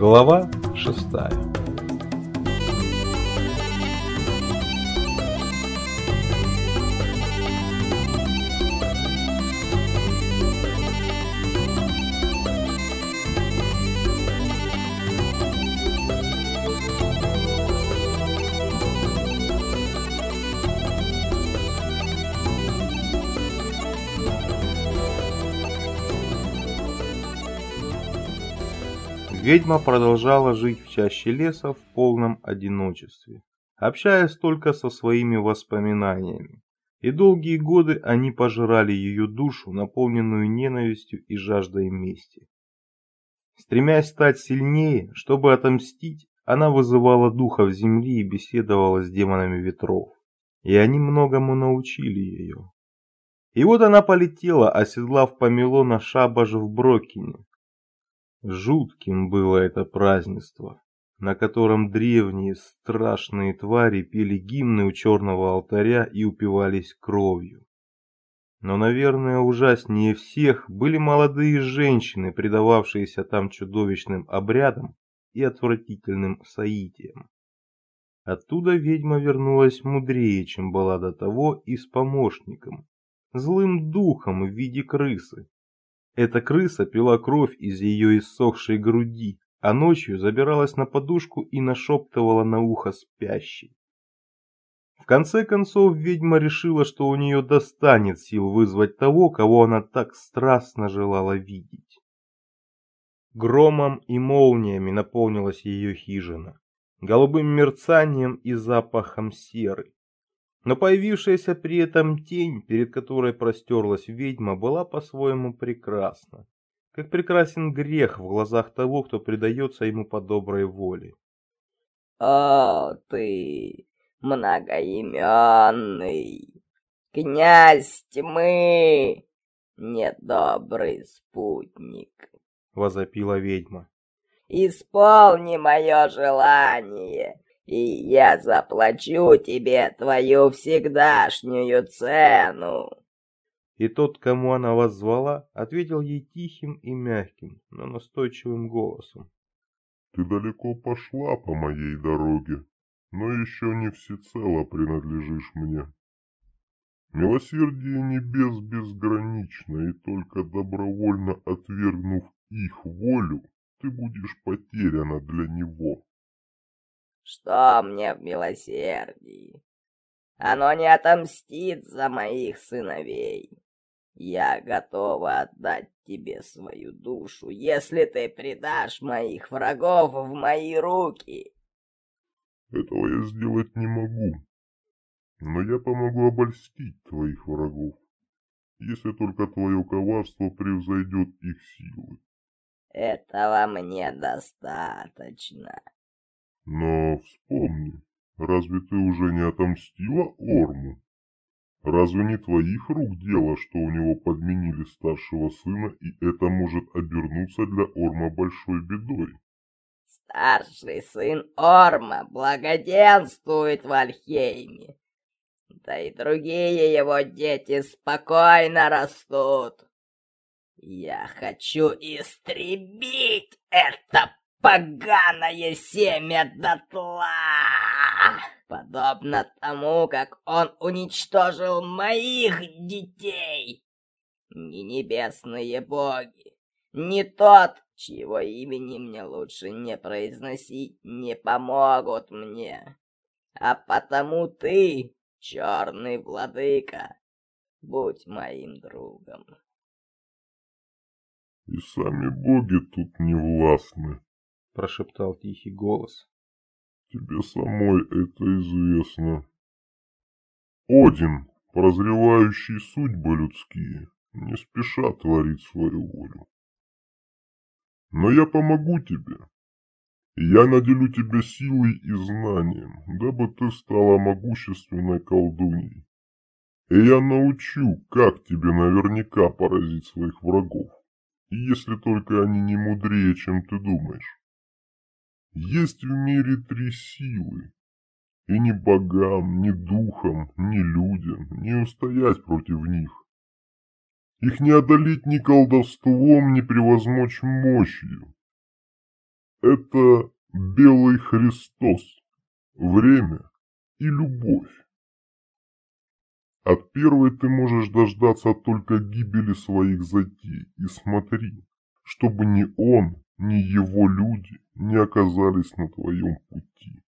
Глава шестая Ведьма продолжала жить в чаще леса в полном одиночестве, общаясь только со своими воспоминаниями. И долгие годы они пожирали ее душу, наполненную ненавистью и жаждой мести. Стремясь стать сильнее, чтобы отомстить, она вызывала духов земли и беседовала с демонами ветров. И они многому научили ее. И вот она полетела, оседлав помело на шабаже в Брокине, Жутким было это празднество, на котором древние страшные твари пели гимны у черного алтаря и упивались кровью. Но, наверное, ужаснее всех были молодые женщины, предававшиеся там чудовищным обрядам и отвратительным соитиям. Оттуда ведьма вернулась мудрее, чем была до того, и с помощником, злым духом в виде крысы, эта крыса пила кровь из ее иссохшей груди, а ночью забиралась на подушку и нашептывала на ухо спящей. В конце концов ведьма решила, что у нее достанет сил вызвать того, кого она так страстно желала видеть. Громом и молниями наполнилась ее хижина, голубым мерцанием и запахом серы. Но появившаяся при этом тень, перед которой простерлась ведьма, была по-своему прекрасна. Как прекрасен грех в глазах того, кто предается ему по доброй воле. «О, ты многоименный, князь тьмы, недобрый спутник!» — возопила ведьма. «Исполни мое желание!» И я заплачу тебе твою всегдашнюю цену. И тот, кому она вас звала, ответил ей тихим и мягким, но настойчивым голосом. Ты далеко пошла по моей дороге, но еще не всецело принадлежишь мне. Милосердие небес безгранично, и только добровольно отвергнув их волю, ты будешь потеряна для него. Что мне в милосердии? Оно не отомстит за моих сыновей. Я готова отдать тебе свою душу, если ты предашь моих врагов в мои руки. Этого я сделать не могу, но я помогу обольстить твоих врагов, если только твое коварство превзойдет их силы. Этого мне достаточно. Но вспомни, разве ты уже не отомстила Орму? Разве не твоих рук дело, что у него подменили старшего сына, и это может обернуться для Орма большой бедой? Старший сын Орма благоденствует в Альхейме. Да и другие его дети спокойно растут. Я хочу истребить это поганое семя дотла, подобно тому, как он уничтожил моих детей. Ни небесные боги, ни тот, чьего имени мне лучше не произносить, не помогут мне. А потому ты, черный владыка, будь моим другом. И сами боги тут не властны, — прошептал тихий голос. «Тебе самой это известно. Один, прозревающий судьбы людские, не спеша творить свою волю. Но я помогу тебе. Я наделю тебя силой и знанием, дабы ты стала могущественной колдуньей. И я научу, как тебе наверняка поразить своих врагов, если только они не мудрее, чем ты думаешь. Есть в мире три силы, и ни богам, ни духам, ни людям не устоять против них. Их не одолеть ни колдовством, ни превозмочь мощью. Это Белый Христос, время и любовь. От первой ты можешь дождаться только гибели своих затей, и смотри, чтобы ни он, ни его люди не оказались на твоем пути.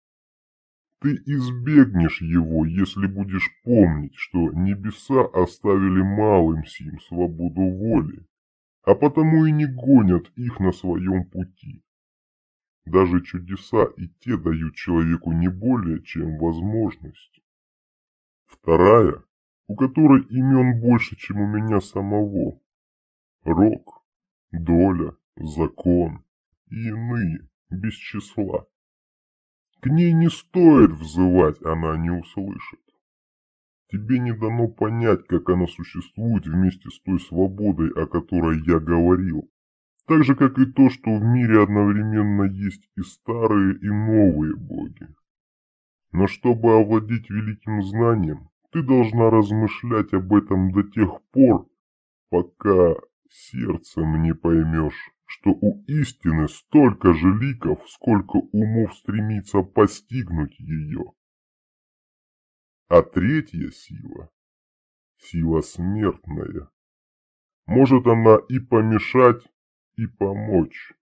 Ты избегнешь его, если будешь помнить, что небеса оставили малым сим свободу воли, а потому и не гонят их на своем пути. Даже чудеса и те дают человеку не более, чем возможность. Вторая у которой имен больше, чем у меня самого. Рок, доля, закон и иные, без числа. К ней не стоит взывать, она не услышит. Тебе не дано понять, как она существует вместе с той свободой, о которой я говорил. Так же, как и то, что в мире одновременно есть и старые, и новые боги. Но чтобы овладеть великим знанием, ты должна размышлять об этом до тех пор, пока сердцем не поймешь, что у истины столько же ликов, сколько умов стремится постигнуть ее. А третья сила – сила смертная. Может она и помешать, и помочь.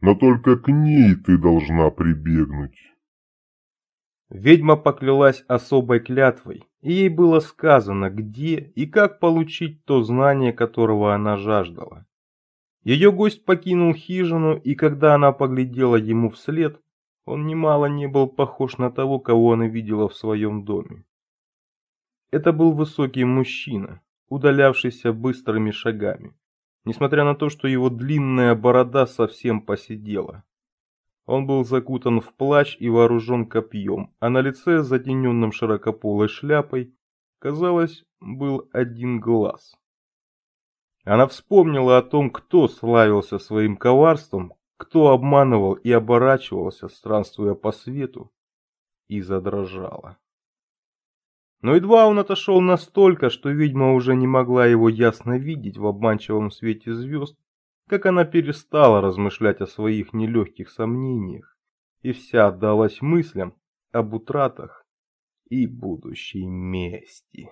Но только к ней ты должна прибегнуть. Ведьма поклялась особой клятвой, и ей было сказано, где и как получить то знание, которого она жаждала. Ее гость покинул хижину, и когда она поглядела ему вслед, он немало не был похож на того, кого она видела в своем доме. Это был высокий мужчина, удалявшийся быстрыми шагами, несмотря на то, что его длинная борода совсем поседела. Он был закутан в плащ и вооружен копьем, а на лице, затененным широкополой шляпой, казалось, был один глаз. Она вспомнила о том, кто славился своим коварством, кто обманывал и оборачивался, странствуя по свету, и задрожала. Но едва он отошел настолько, что ведьма уже не могла его ясно видеть в обманчивом свете звезд, как она перестала размышлять о своих нелегких сомнениях и вся отдалась мыслям об утратах и будущей мести.